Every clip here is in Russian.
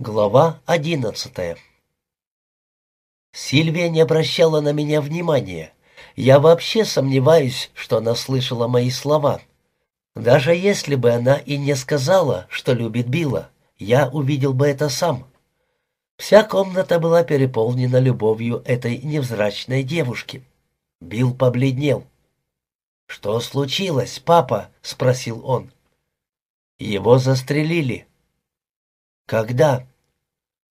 Глава одиннадцатая Сильвия не обращала на меня внимания. Я вообще сомневаюсь, что она слышала мои слова. Даже если бы она и не сказала, что любит Билла, я увидел бы это сам. Вся комната была переполнена любовью этой невзрачной девушки. Билл побледнел. «Что случилось, папа?» — спросил он. «Его застрелили». «Когда?»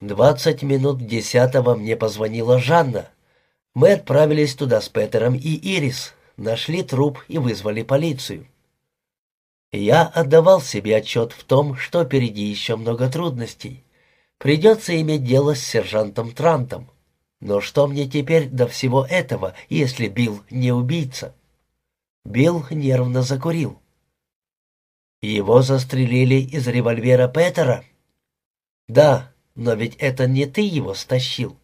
Двадцать минут десятого мне позвонила Жанна. Мы отправились туда с Петером и Ирис, нашли труп и вызвали полицию. Я отдавал себе отчет в том, что впереди еще много трудностей. Придется иметь дело с сержантом Трантом. Но что мне теперь до всего этого, если Билл не убийца? Билл нервно закурил. Его застрелили из револьвера Петера? Да, но ведь это не ты его стащил.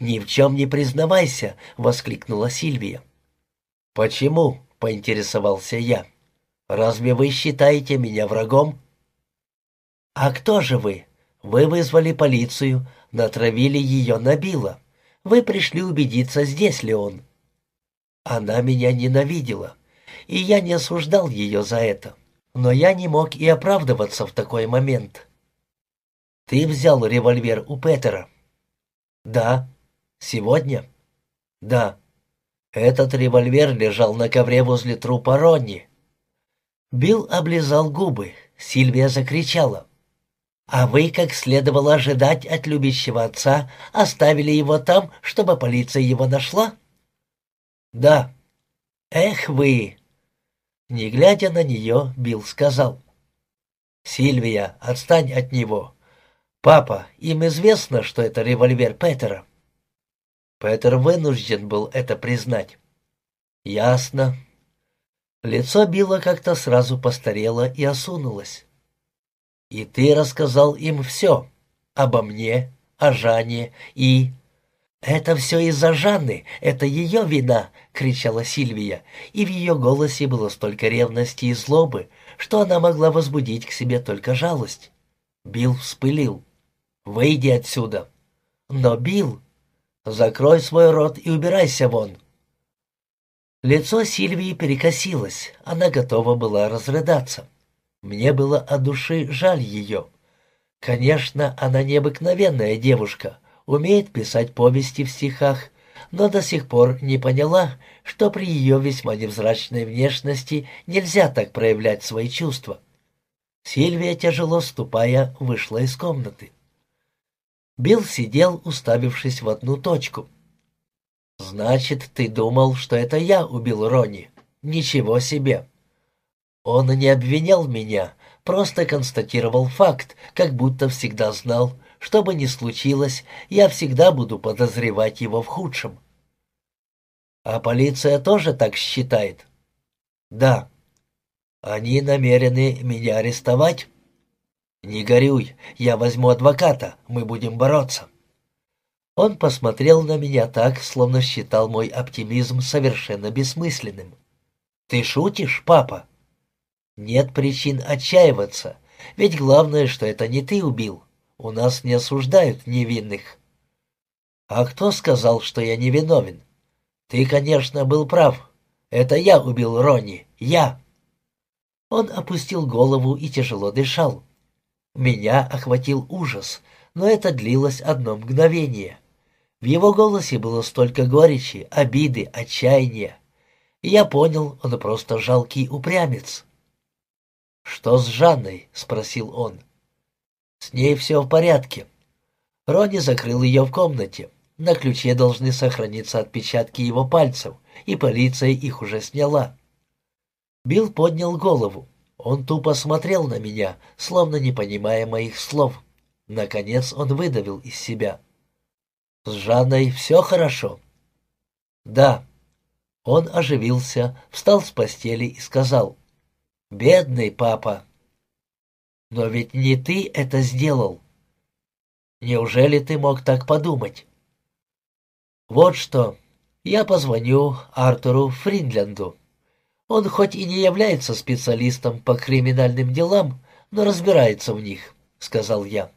«Ни в чем не признавайся!» — воскликнула Сильвия. «Почему?» — поинтересовался я. «Разве вы считаете меня врагом?» «А кто же вы? Вы вызвали полицию, натравили ее на Билла. Вы пришли убедиться, здесь ли он». Она меня ненавидела, и я не осуждал ее за это. Но я не мог и оправдываться в такой момент. «Ты взял револьвер у Петера?» «Да». «Сегодня?» «Да». Этот револьвер лежал на ковре возле трупа Ронни. Билл облизал губы. Сильвия закричала. «А вы, как следовало ожидать от любящего отца, оставили его там, чтобы полиция его нашла?» «Да». «Эх вы!» Не глядя на нее, Билл сказал. «Сильвия, отстань от него. «Папа, им известно, что это револьвер Петера». Петер вынужден был это признать. «Ясно». Лицо Билла как-то сразу постарело и осунулось. «И ты рассказал им все. Обо мне, о Жанне и...» «Это все из-за Жанны, это ее вина!» — кричала Сильвия, и в ее голосе было столько ревности и злобы, что она могла возбудить к себе только жалость. Билл вспылил. Выйди отсюда. Но, Билл, закрой свой рот и убирайся вон. Лицо Сильвии перекосилось, она готова была разрыдаться. Мне было от души жаль ее. Конечно, она необыкновенная девушка, умеет писать повести в стихах, но до сих пор не поняла, что при ее весьма невзрачной внешности нельзя так проявлять свои чувства. Сильвия, тяжело ступая, вышла из комнаты. Билл сидел, уставившись в одну точку. «Значит, ты думал, что это я убил Ронни? Ничего себе!» Он не обвинял меня, просто констатировал факт, как будто всегда знал, что бы ни случилось, я всегда буду подозревать его в худшем. А полиция тоже так считает? Да. Они намерены меня арестовать? «Не горюй, я возьму адвоката, мы будем бороться». Он посмотрел на меня так, словно считал мой оптимизм совершенно бессмысленным. «Ты шутишь, папа?» «Нет причин отчаиваться, ведь главное, что это не ты убил. У нас не осуждают невинных». «А кто сказал, что я невиновен?» «Ты, конечно, был прав. Это я убил Ронни. Я!» Он опустил голову и тяжело дышал. Меня охватил ужас, но это длилось одно мгновение. В его голосе было столько горечи, обиды, отчаяния. я понял, он просто жалкий упрямец. «Что с Жанной?» — спросил он. «С ней все в порядке». Ронни закрыл ее в комнате. На ключе должны сохраниться отпечатки его пальцев, и полиция их уже сняла. Билл поднял голову. Он тупо смотрел на меня, словно не понимая моих слов. Наконец он выдавил из себя. «С Жанной все хорошо?» «Да». Он оживился, встал с постели и сказал. «Бедный папа!» «Но ведь не ты это сделал!» «Неужели ты мог так подумать?» «Вот что, я позвоню Артуру Фринленду. Он хоть и не является специалистом по криминальным делам, но разбирается в них», — сказал я.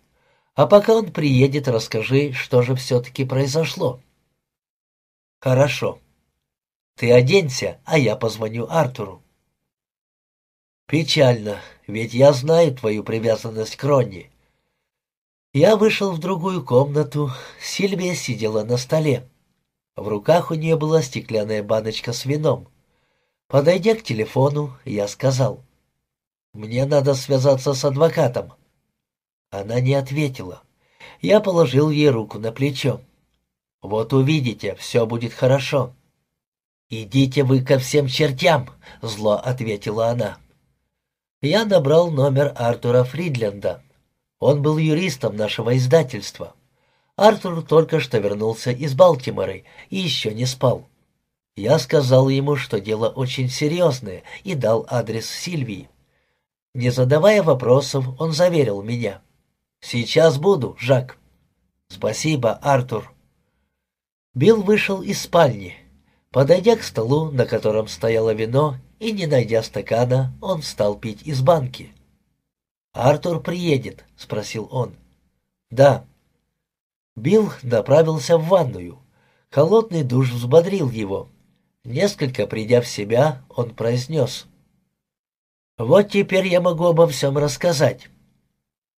А пока он приедет, расскажи, что же все-таки произошло». «Хорошо. Ты оденься, а я позвоню Артуру». «Печально, ведь я знаю твою привязанность к Ронни». Я вышел в другую комнату, Сильвия сидела на столе. В руках у нее была стеклянная баночка с вином. Подойдя к телефону, я сказал, «Мне надо связаться с адвокатом». Она не ответила. Я положил ей руку на плечо. «Вот увидите, все будет хорошо». «Идите вы ко всем чертям», — зло ответила она. Я набрал номер Артура Фридленда. Он был юристом нашего издательства. Артур только что вернулся из Балтимора и еще не спал. Я сказал ему, что дело очень серьезное, и дал адрес Сильвии. Не задавая вопросов, он заверил меня. «Сейчас буду, Жак». «Спасибо, Артур». Билл вышел из спальни. Подойдя к столу, на котором стояло вино, и не найдя стакана, он стал пить из банки. «Артур приедет?» — спросил он. «Да». Билл направился в ванную. Холодный душ взбодрил его. Несколько придя в себя, он произнес. «Вот теперь я могу обо всем рассказать».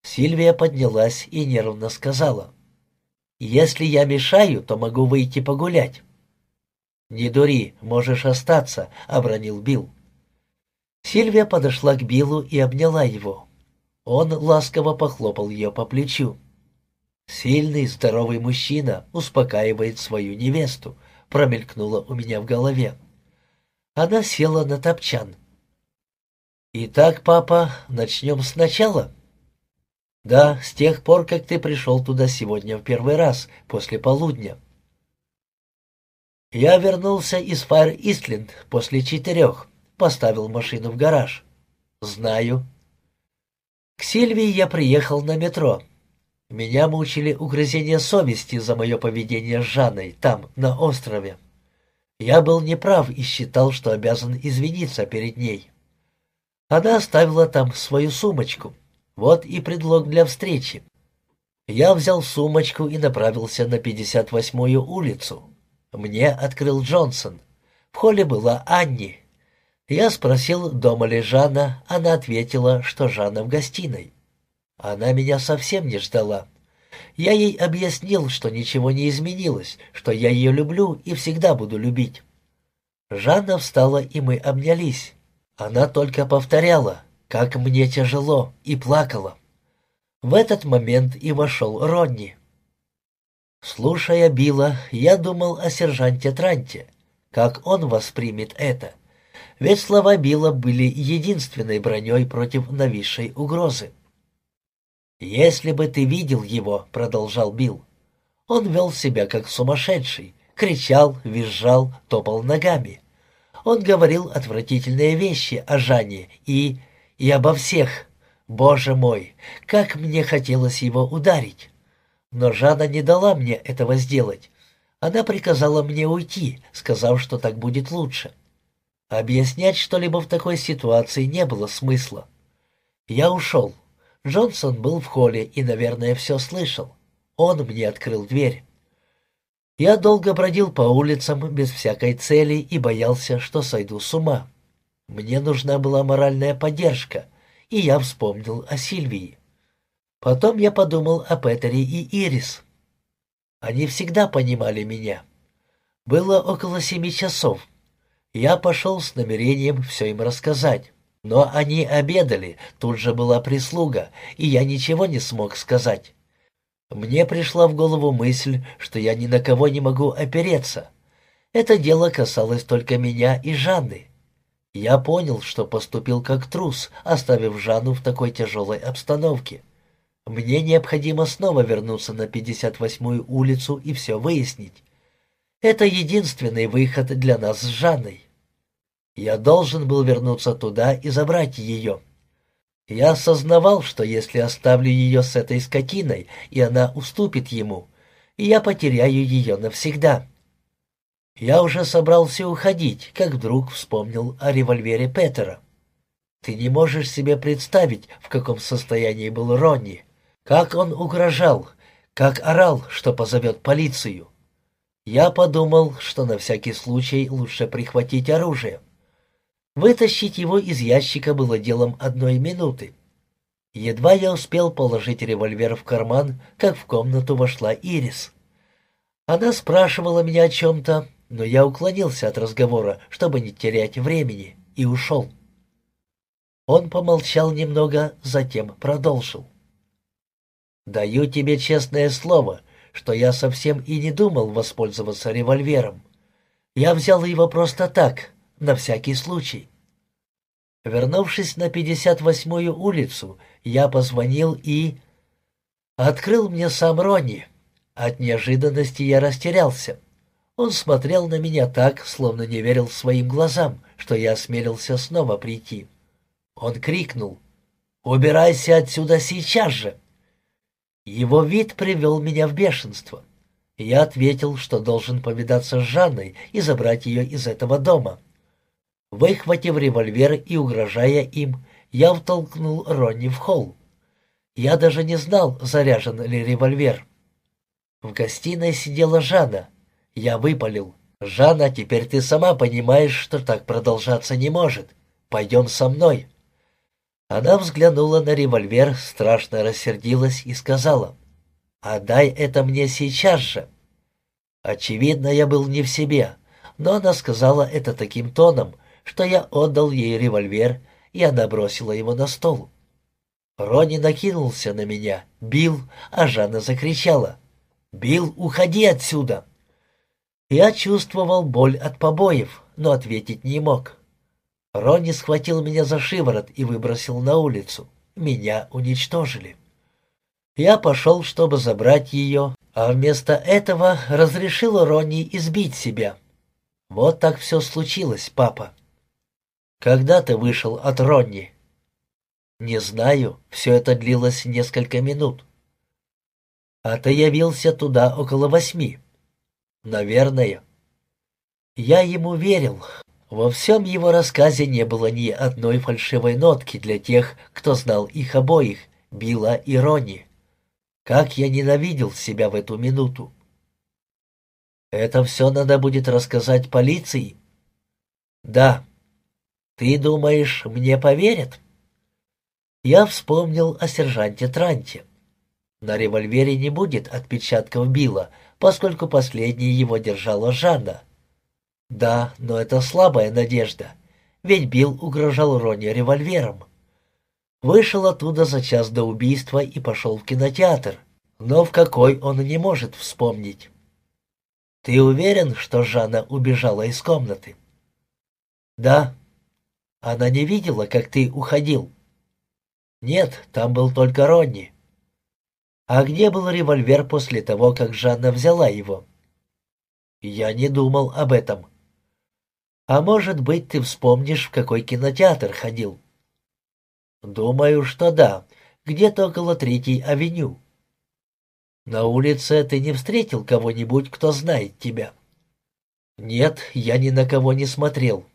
Сильвия поднялась и нервно сказала. «Если я мешаю, то могу выйти погулять». «Не дури, можешь остаться», — обронил Билл. Сильвия подошла к Биллу и обняла его. Он ласково похлопал ее по плечу. «Сильный, здоровый мужчина успокаивает свою невесту», — промелькнуло у меня в голове. Она села на топчан. «Итак, папа, начнем сначала?» «Да, с тех пор, как ты пришел туда сегодня в первый раз, после полудня». «Я вернулся из Файр Истленд после четырех, поставил машину в гараж». «Знаю», к Сильвии я приехал на метро. Меня мучили угрызения совести за мое поведение с Жанной там, на острове. Я был неправ и считал, что обязан извиниться перед ней. Она оставила там свою сумочку. Вот и предлог для встречи. Я взял сумочку и направился на 58-ю улицу. Мне открыл Джонсон. В холле была Анни. Я спросил, дома ли Жанна, она ответила, что Жанна в гостиной. Она меня совсем не ждала. Я ей объяснил, что ничего не изменилось, что я ее люблю и всегда буду любить. Жанна встала, и мы обнялись. Она только повторяла, как мне тяжело, и плакала. В этот момент и вошел Ронни. Слушая Билла, я думал о сержанте Транте, как он воспримет это — ведь слова Билла были единственной броней против нависшей угрозы. «Если бы ты видел его», — продолжал Билл, — «он вел себя как сумасшедший, кричал, визжал, топал ногами. Он говорил отвратительные вещи о Жанне и... и обо всех. Боже мой, как мне хотелось его ударить! Но Жанна не дала мне этого сделать. Она приказала мне уйти, сказав, что так будет лучше. Объяснять что-либо в такой ситуации не было смысла. Я ушел. Джонсон был в холле и, наверное, все слышал. Он мне открыл дверь. Я долго бродил по улицам без всякой цели и боялся, что сойду с ума. Мне нужна была моральная поддержка, и я вспомнил о Сильвии. Потом я подумал о Петере и Ирис. Они всегда понимали меня. Было около семи часов. Я пошел с намерением все им рассказать. Но они обедали, тут же была прислуга, и я ничего не смог сказать. Мне пришла в голову мысль, что я ни на кого не могу опереться. Это дело касалось только меня и Жанны. Я понял, что поступил как трус, оставив Жанну в такой тяжелой обстановке. Мне необходимо снова вернуться на 58-ю улицу и все выяснить. Это единственный выход для нас с Жанной. Я должен был вернуться туда и забрать ее. Я осознавал, что если оставлю ее с этой скотиной, и она уступит ему, я потеряю ее навсегда. Я уже собрался уходить, как вдруг вспомнил о револьвере Петера. Ты не можешь себе представить, в каком состоянии был Ронни. Как он угрожал, как орал, что позовет полицию. Я подумал, что на всякий случай лучше прихватить оружие. Вытащить его из ящика было делом одной минуты. Едва я успел положить револьвер в карман, как в комнату вошла Ирис. Она спрашивала меня о чем-то, но я уклонился от разговора, чтобы не терять времени, и ушел. Он помолчал немного, затем продолжил. «Даю тебе честное слово, что я совсем и не думал воспользоваться револьвером. Я взял его просто так, на всякий случай». Вернувшись на 58-ю улицу, я позвонил и... Открыл мне сам Ронни. От неожиданности я растерялся. Он смотрел на меня так, словно не верил своим глазам, что я осмелился снова прийти. Он крикнул «Убирайся отсюда сейчас же!» Его вид привел меня в бешенство. Я ответил, что должен повидаться с Жанной и забрать ее из этого дома. Выхватив револьвер и угрожая им, я втолкнул Ронни в холл. Я даже не знал, заряжен ли револьвер. В гостиной сидела Жанна. Я выпалил. «Жанна, теперь ты сама понимаешь, что так продолжаться не может. Пойдем со мной». Она взглянула на револьвер, страшно рассердилась и сказала, «Отдай это мне сейчас же». Очевидно, я был не в себе, но она сказала это таким тоном, что я отдал ей револьвер, и она бросила его на стол. Рони накинулся на меня, бил, а Жанна закричала, «Бил, уходи отсюда!» Я чувствовал боль от побоев, но ответить не мог. Ронни схватил меня за шиворот и выбросил на улицу. Меня уничтожили. Я пошел, чтобы забрать ее, а вместо этого разрешил Ронни избить себя. Вот так все случилось, папа. Когда ты вышел от Ронни? Не знаю, все это длилось несколько минут. А ты явился туда около восьми. Наверное. Я ему верил, во всем его рассказе не было ни одной фальшивой нотки для тех, кто знал их обоих, Билла и Ронни. Как я ненавидел себя в эту минуту. Это все надо будет рассказать полиции? Да. Ты думаешь, мне поверят? Я вспомнил о сержанте Транте. На револьвере не будет отпечатков Билла, поскольку последний его держала Жанна. Да, но это слабая надежда, ведь Билл угрожал Роне револьвером. Вышел оттуда за час до убийства и пошел в кинотеатр, но в какой он не может вспомнить. Ты уверен, что Жанна убежала из комнаты? Да. Она не видела, как ты уходил? Нет, там был только Ронни. А где был револьвер после того, как Жанна взяла его? Я не думал об этом. А может быть, ты вспомнишь, в какой кинотеатр ходил? Думаю, что да, где-то около Третьей авеню. На улице ты не встретил кого-нибудь, кто знает тебя? Нет, я ни на кого не смотрел.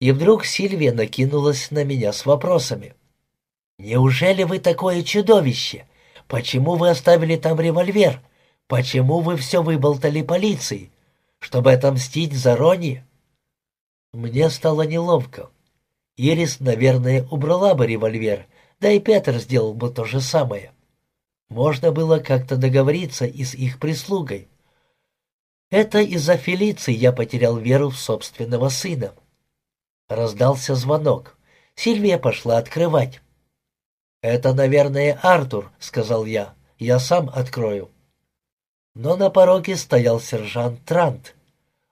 И вдруг Сильвия накинулась на меня с вопросами. «Неужели вы такое чудовище? Почему вы оставили там револьвер? Почему вы все выболтали полиции? Чтобы отомстить за Рони?» Мне стало неловко. Ирис, наверное, убрала бы револьвер, да и Петр сделал бы то же самое. Можно было как-то договориться и с их прислугой. Это из-за Фелиции я потерял веру в собственного сына. Раздался звонок. Сильвия пошла открывать. «Это, наверное, Артур», — сказал я. «Я сам открою». Но на пороге стоял сержант Трант.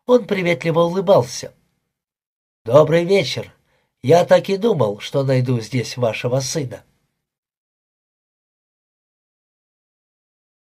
Он приветливо улыбался. «Добрый вечер. Я так и думал, что найду здесь вашего сына».